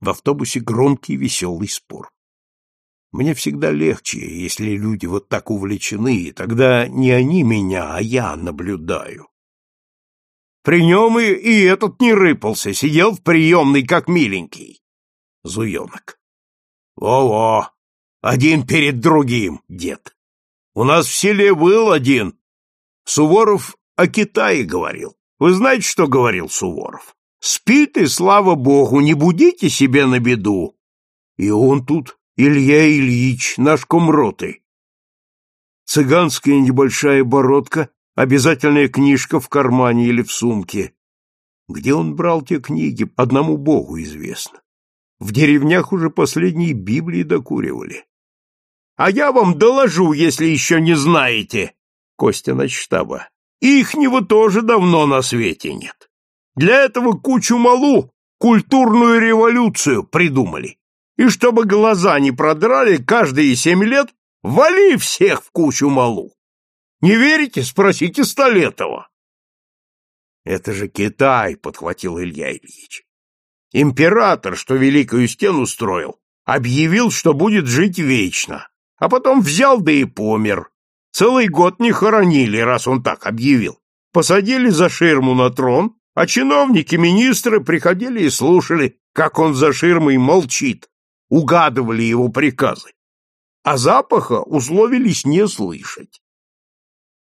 В автобусе громкий веселый спор. Мне всегда легче, если люди вот так увлечены, и тогда не они меня, а я наблюдаю. При нем и, и этот не рыпался, сидел в приемной, как миленький. Зуенок. Во-во, один перед другим, дед. У нас в селе был один. Суворов о Китае говорил. Вы знаете, что говорил Суворов? Спит и, слава богу, не будите себе на беду. И он тут, Илья Ильич, наш комроты. Цыганская небольшая бородка, обязательная книжка в кармане или в сумке. Где он брал те книги, одному богу известно. В деревнях уже последние Библии докуривали. А я вам доложу, если еще не знаете, Костя начштаба. Ихнего тоже давно на свете нет. Для этого кучу малу, культурную революцию придумали. И чтобы глаза не продрали, каждые семь лет вали всех в кучу малу. Не верите? Спросите Столетова. Это же Китай, подхватил Илья Ильич. Император, что Великую Стену строил, объявил, что будет жить вечно а потом взял да и помер. Целый год не хоронили, раз он так объявил. Посадили за ширму на трон, а чиновники, министры приходили и слушали, как он за ширмой молчит, угадывали его приказы. А запаха условились не слышать.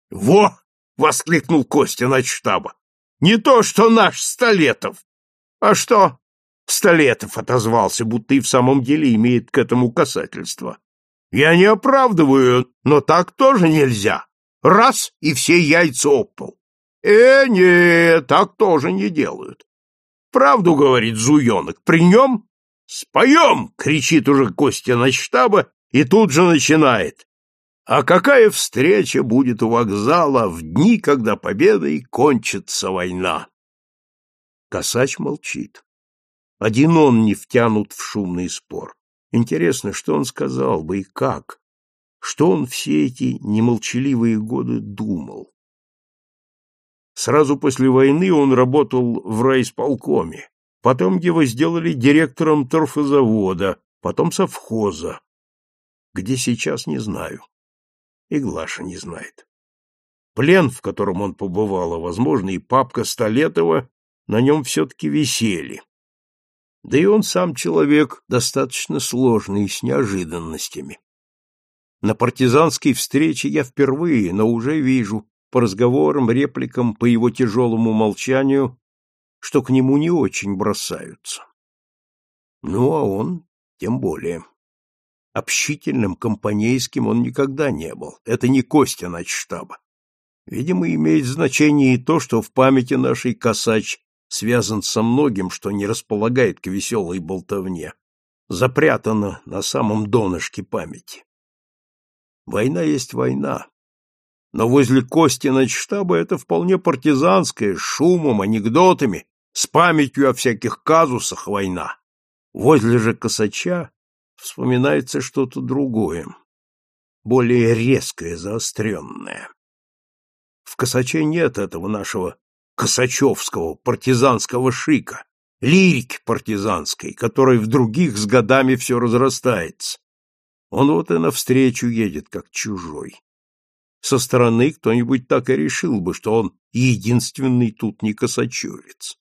«Во!» — воскликнул Костя начштаба. «Не то, что наш Столетов!» «А что?» — Столетов отозвался, будто и в самом деле имеет к этому касательство. Я не оправдываю, но так тоже нельзя. Раз — и все яйца об Э, не, так тоже не делают. Правду говорит Зуенок, при нем «Споем!» — кричит уже Костя на штаба и тут же начинает. А какая встреча будет у вокзала в дни, когда победой кончится война? Косач молчит. Один он не втянут в шумный спор. Интересно, что он сказал бы и как? Что он все эти немолчаливые годы думал? Сразу после войны он работал в райисполкоме, потом его сделали директором торфозавода, потом совхоза. Где сейчас, не знаю. И Глаша не знает. Плен, в котором он побывал, а, возможно, и папка Столетова, на нем все-таки висели. Да и он сам человек достаточно сложный, с неожиданностями. На партизанской встрече я впервые, но уже вижу, по разговорам, репликам, по его тяжелому молчанию, что к нему не очень бросаются. Ну, а он тем более. Общительным, компанейским он никогда не был. Это не Костя начштаба. Видимо, имеет значение и то, что в памяти нашей косач связан со многим, что не располагает к веселой болтовне, запрятано на самом донышке памяти. Война есть война, но возле Кости штаба это вполне партизанская, с шумом, анекдотами, с памятью о всяких казусах война. Возле же Косача вспоминается что-то другое, более резкое, заостренное. В Косаче нет этого нашего косачевского партизанского шика, лирики партизанской, которой в других с годами все разрастается. Он вот и навстречу едет, как чужой. Со стороны кто-нибудь так и решил бы, что он единственный тут не косачевец.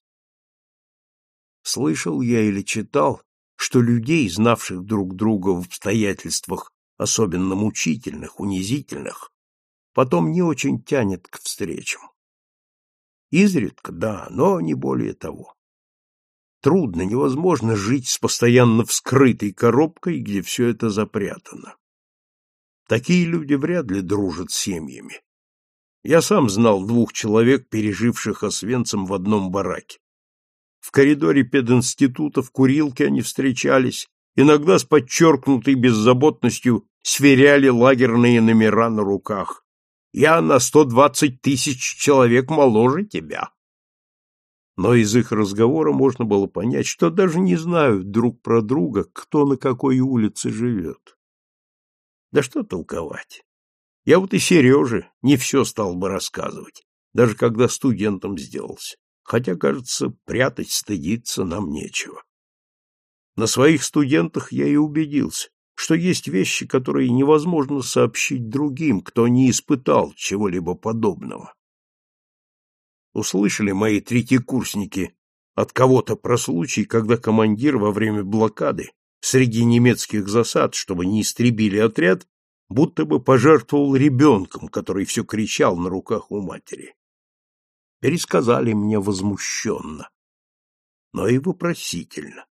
Слышал я или читал, что людей, знавших друг друга в обстоятельствах особенно мучительных, унизительных, потом не очень тянет к встречам. Изредка, да, но не более того. Трудно, невозможно жить с постоянно вскрытой коробкой, где все это запрятано. Такие люди вряд ли дружат с семьями. Я сам знал двух человек, переживших Освенцим в одном бараке. В коридоре пединститута в курилке они встречались, иногда с подчеркнутой беззаботностью сверяли лагерные номера на руках. Я на сто двадцать тысяч человек моложе тебя. Но из их разговора можно было понять, что даже не знают друг про друга, кто на какой улице живет. Да что толковать. Я вот и Сереже не все стал бы рассказывать, даже когда студентом сделался. Хотя, кажется, прятать, стыдиться нам нечего. На своих студентах я и убедился, что есть вещи, которые невозможно сообщить другим, кто не испытал чего-либо подобного. Услышали мои третьекурсники от кого-то про случай, когда командир во время блокады среди немецких засад, чтобы не истребили отряд, будто бы пожертвовал ребенком, который все кричал на руках у матери. Пересказали мне возмущенно, но и вопросительно.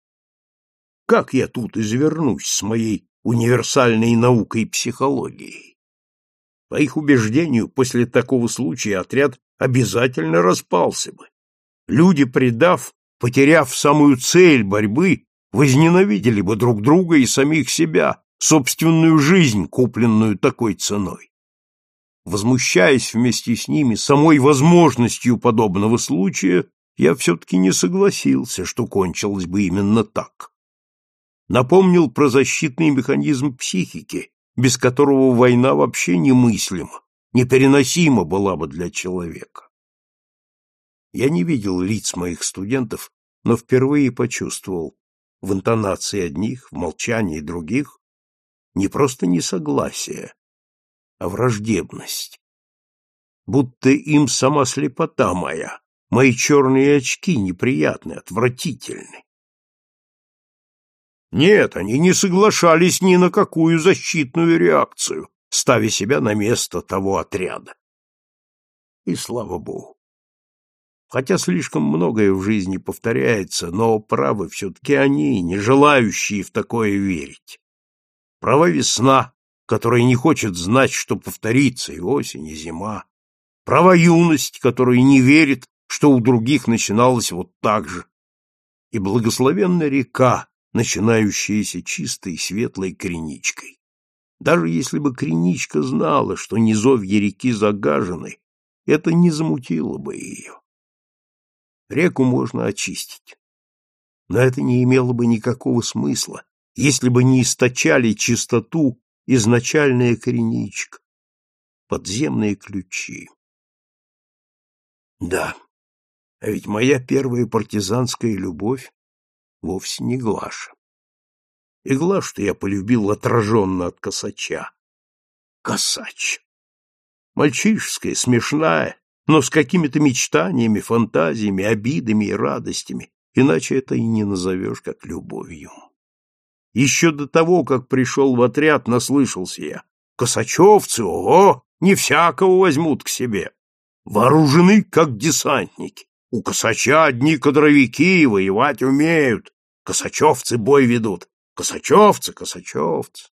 Как я тут извернусь с моей универсальной наукой психологией? По их убеждению, после такого случая отряд обязательно распался бы. Люди, предав, потеряв самую цель борьбы, возненавидели бы друг друга и самих себя, собственную жизнь, купленную такой ценой. Возмущаясь вместе с ними самой возможностью подобного случая, я все-таки не согласился, что кончилось бы именно так. Напомнил про защитный механизм психики, без которого война вообще немыслима, непереносима была бы для человека. Я не видел лиц моих студентов, но впервые почувствовал в интонации одних, в молчании других не просто несогласие, а враждебность. Будто им сама слепота моя, мои черные очки неприятны, отвратительны. Нет, они не соглашались ни на какую защитную реакцию, ставя себя на место того отряда. И слава богу. Хотя слишком многое в жизни повторяется, но правы все-таки они, не желающие в такое верить. Права весна, которая не хочет знать, что повторится и осень, и зима. Права юность, которая не верит, что у других начиналось вот так же. И благословенная река, начинающаяся чистой светлой криничкой. Даже если бы криничка знала, что низовья реки загажены, это не замутило бы ее. Реку можно очистить. Но это не имело бы никакого смысла, если бы не источали чистоту изначальная криничка, подземные ключи. Да, а ведь моя первая партизанская любовь вовсе не Глаша. И Глашу я полюбил отраженно от косача. Косач. Мальчишеская, смешная, но с какими-то мечтаниями, фантазиями, обидами и радостями, иначе это и не назовешь как любовью. Еще до того, как пришел в отряд, наслышался я. Косачевцы, ого, не всякого возьмут к себе. Вооружены, как десантники. У косача одни кадровики воевать умеют. Косачевцы бой ведут. Косачевцы, косачевцы.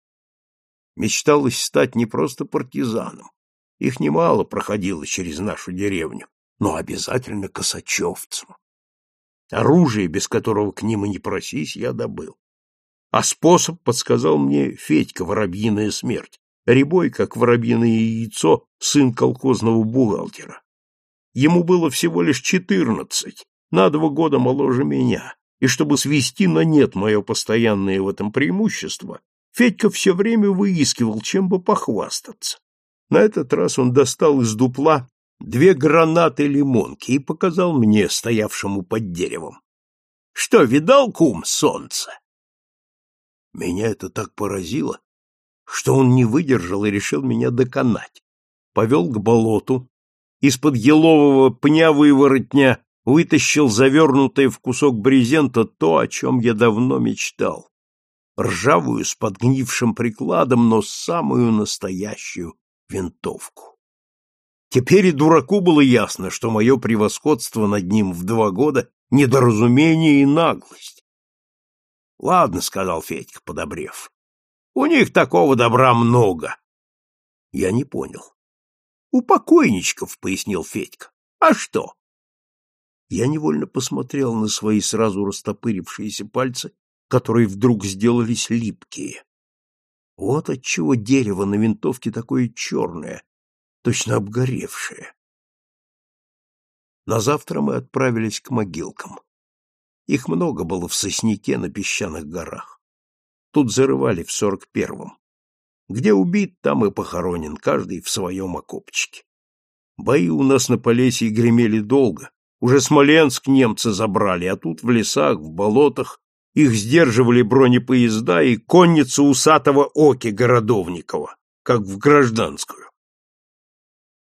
Мечталось стать не просто партизаном. Их немало проходило через нашу деревню, но обязательно косачевцем. Оружие, без которого к ним и не просись, я добыл. А способ подсказал мне Федька Воробьиная смерть, рябой, как воробьиное яйцо, сын колхозного бухгалтера. Ему было всего лишь четырнадцать, на два года моложе меня, и чтобы свести на нет мое постоянное в этом преимущество, Федька все время выискивал, чем бы похвастаться. На этот раз он достал из дупла две гранаты лимонки и показал мне, стоявшему под деревом. — Что, видал, кум, солнце? Меня это так поразило, что он не выдержал и решил меня доконать. Повел к болоту, из-под елового пня выворотня вытащил завернутое в кусок брезента то, о чем я давно мечтал. Ржавую с подгнившим прикладом, но самую настоящую винтовку. Теперь и дураку было ясно, что мое превосходство над ним в два года — недоразумение и наглость. — Ладно, — сказал Федька, подобрев. — У них такого добра много. Я не понял. — У покойничков, — пояснил Федька. — А что? Я невольно посмотрел на свои сразу растопырившиеся пальцы, которые вдруг сделались липкие. Вот отчего дерево на винтовке такое черное, точно обгоревшее. На завтра мы отправились к могилкам. Их много было в Сосняке на песчаных горах. Тут зарывали в сорок первом. Где убит, там и похоронен, каждый в своем окопчике. Бои у нас на Полесье гремели долго. Уже Смоленск немцы забрали, а тут в лесах, в болотах Их сдерживали бронепоезда и конница усатого Оки Городовникова, как в гражданскую.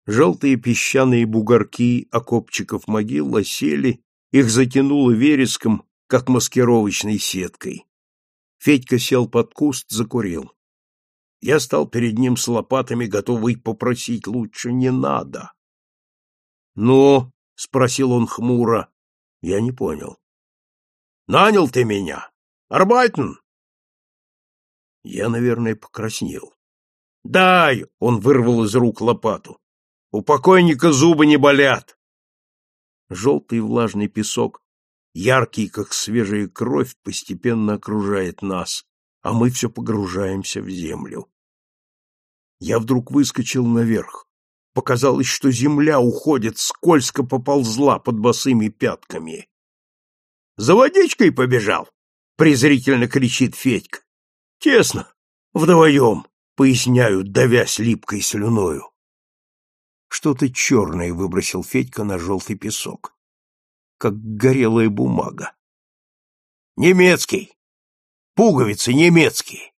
Желтые песчаные бугорки окопчиков могил осели, их затянуло вереском, как маскировочной сеткой. Федька сел под куст, закурил. Я стал перед ним с лопатами, готовый попросить лучше не надо. — Ну, — спросил он хмуро, — я не понял. — Нанял ты меня? Арбайтен? Я, наверное, покраснел. — Дай! — он вырвал из рук лопату. — У покойника зубы не болят. Желтый влажный песок, яркий, как свежая кровь, постепенно окружает нас, а мы все погружаемся в землю. Я вдруг выскочил наверх. Показалось, что земля уходит, скользко поползла под босыми пятками. — За водичкой побежал! — презрительно кричит Федька. — Тесно, вдвоем, — поясняю, давясь липкой слюною. Что-то черное выбросил Федька на желтый песок, как горелая бумага. — Немецкий! Пуговицы немецкие.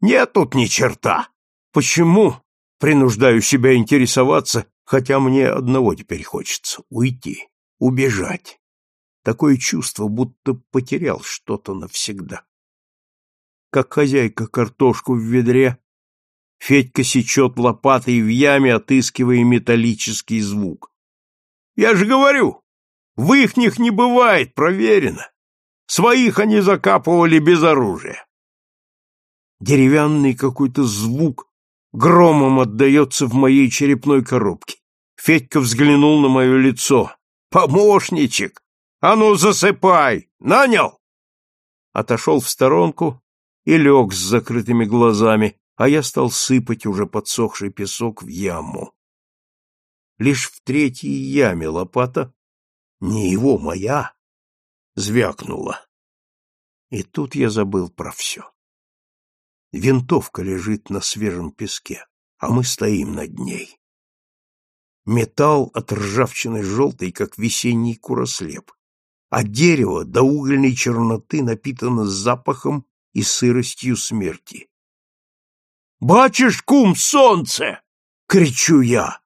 Нет тут ни черта. Почему? Принуждаю себя интересоваться, хотя мне одного теперь хочется — уйти, убежать. Такое чувство, будто потерял что-то навсегда. Как хозяйка картошку в ведре, Федька сечет лопатой в яме, отыскивая металлический звук. Я же говорю, в ихних не бывает, проверено. Своих они закапывали без оружия. Деревянный какой-то звук громом отдается в моей черепной коробке. Федька взглянул на мое лицо. «Помощничек! А ну, засыпай! Нанял!» Отошел в сторонку и лег с закрытыми глазами, а я стал сыпать уже подсохший песок в яму. Лишь в третьей яме лопата, не его, моя, звякнула. И тут я забыл про все. Винтовка лежит на свежем песке, а мы стоим над ней. Металл от ржавчины желтый, как весенний курослеп, а дерево до угольной черноты напитано запахом и сыростью смерти. «Бачишь, кум, солнце!» — кричу я.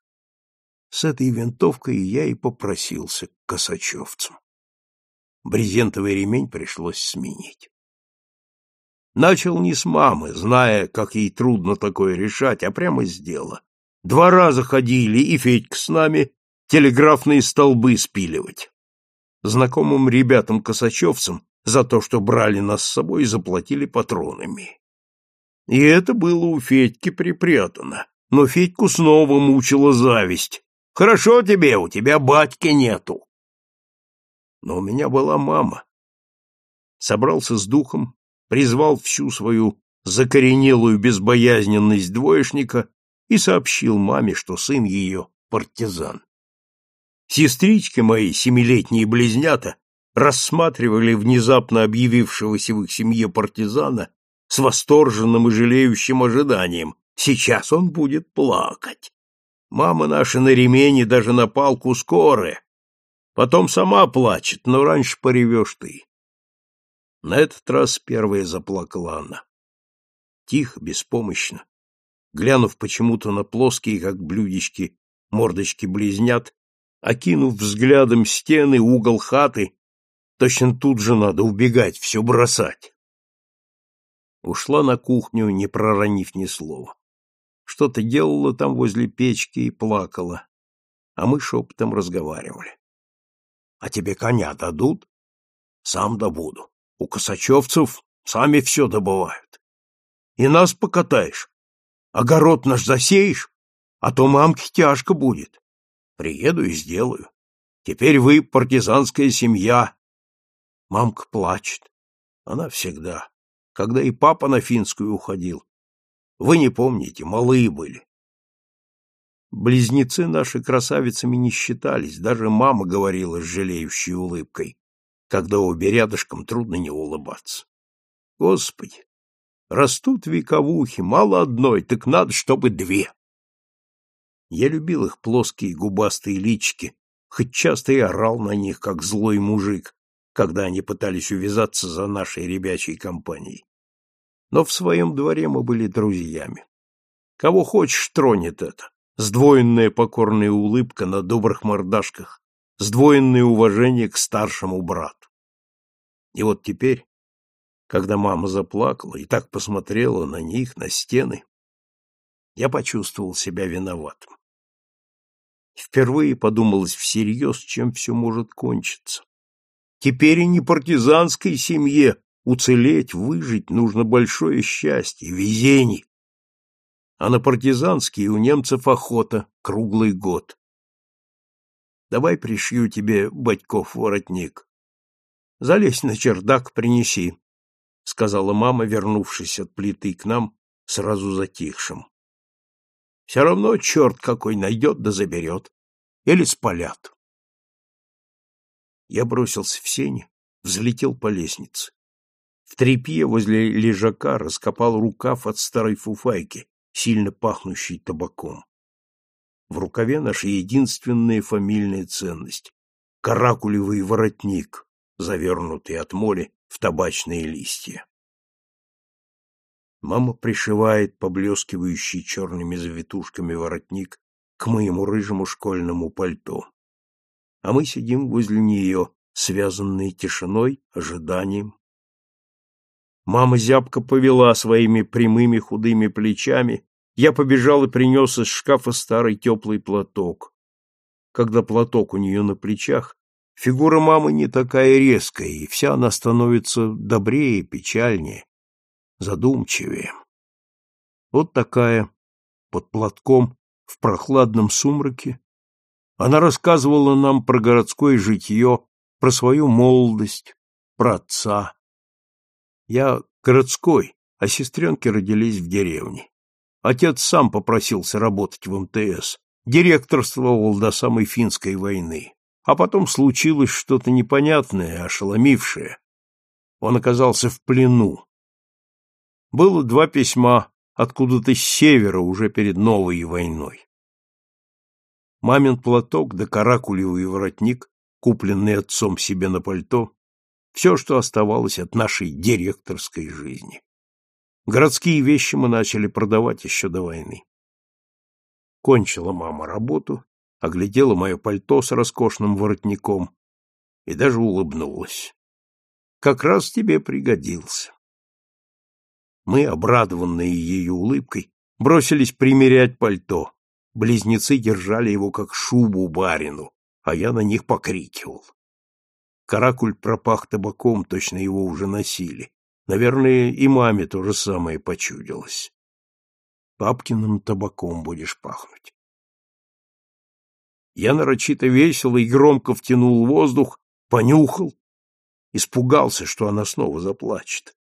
С этой винтовкой я и попросился к косачевцам брезентовый ремень пришлось сменить. Начал не с мамы, зная, как ей трудно такое решать, а прямо с дела. Два раза ходили, и Федька с нами, телеграфные столбы спиливать. Знакомым ребятам-косачевцам за то, что брали нас с собой, заплатили патронами. И это было у Федьки припрятано. Но Федьку снова мучила зависть. «Хорошо тебе, у тебя батьки нету но у меня была мама. Собрался с духом, призвал всю свою закоренелую безбоязненность двоечника и сообщил маме, что сын ее партизан. Сестрички мои, семилетние близнята, рассматривали внезапно объявившегося в их семье партизана с восторженным и жалеющим ожиданием. Сейчас он будет плакать. Мама наша на ремень даже на палку скорая, Потом сама плачет, но раньше поревешь ты. На этот раз первая заплакала она. Тихо, беспомощно, глянув почему-то на плоские, как блюдечки, мордочки близнят, окинув взглядом стены, угол хаты, точно тут же надо убегать, все бросать. Ушла на кухню, не проронив ни слова. Что-то делала там возле печки и плакала, а мы шепотом разговаривали. А тебе коня дадут? Сам добуду. У косачевцев сами все добывают. И нас покатаешь. Огород наш засеешь, а то мамке тяжко будет. Приеду и сделаю. Теперь вы партизанская семья. Мамка плачет. Она всегда. Когда и папа на финскую уходил. Вы не помните, малые были. Близнецы наши красавицами не считались, даже мама говорила с жалеющей улыбкой. Когда обе рядышком, трудно не улыбаться. Господи, растут вековухи, мало одной, так надо, чтобы две. Я любил их плоские губастые лички, хоть часто и орал на них, как злой мужик, когда они пытались увязаться за нашей ребячей компанией. Но в своем дворе мы были друзьями. Кого хочешь, тронет это. Сдвоенная покорная улыбка на добрых мордашках, сдвоенное уважение к старшему брату. И вот теперь, когда мама заплакала и так посмотрела на них, на стены, я почувствовал себя виноватым. Впервые подумалось всерьез, чем все может кончиться. Теперь и не партизанской семье уцелеть, выжить нужно большое счастье, везение. А на партизанские у немцев охота круглый год. Давай пришью тебе, Батьков, воротник. Залезь на чердак, принеси, — сказала мама, вернувшись от плиты к нам, сразу затихшим. Все равно черт какой найдет да заберет. Или спалят. Я бросился в сени, взлетел по лестнице. В трепье возле лежака раскопал рукав от старой фуфайки, сильно пахнущей табаком. В рукаве наша единственная фамильная ценность — каракулевый воротник, завернутый от моли в табачные листья. Мама пришивает поблескивающий черными завитушками воротник к моему рыжему школьному пальто а мы сидим возле нее, связанные тишиной, ожиданием. Мама зябко повела своими прямыми худыми плечами, я побежал и принес из шкафа старый теплый платок. Когда платок у нее на плечах, фигура мамы не такая резкая, и вся она становится добрее, печальнее, задумчивее. Вот такая, под платком, в прохладном сумраке, она рассказывала нам про городское житье, про свою молодость, про отца. Я городской, а сестренки родились в деревне. Отец сам попросился работать в МТС, директорствовал до самой финской войны. А потом случилось что-то непонятное, ошеломившее. Он оказался в плену. Было два письма откуда-то с севера уже перед новой войной мамин платок да каракулевый воротник, купленный отцом себе на пальто, все, что оставалось от нашей директорской жизни. Городские вещи мы начали продавать еще до войны. Кончила мама работу, оглядела мое пальто с роскошным воротником и даже улыбнулась. Как раз тебе пригодился. Мы, обрадованные ее улыбкой, бросились примерять пальто. Близнецы держали его как шубу барину, а я на них покрикивал. Каракуль пропах табаком, точно его уже носили. Наверное, и маме то же самое почудилось. Папкиным табаком будешь пахнуть. Я нарочито весело и громко втянул воздух, понюхал, испугался, что она снова заплачет.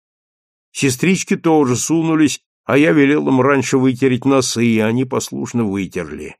Сестрички тоже сунулись а я велел им раньше вытереть носы, и они послушно вытерли.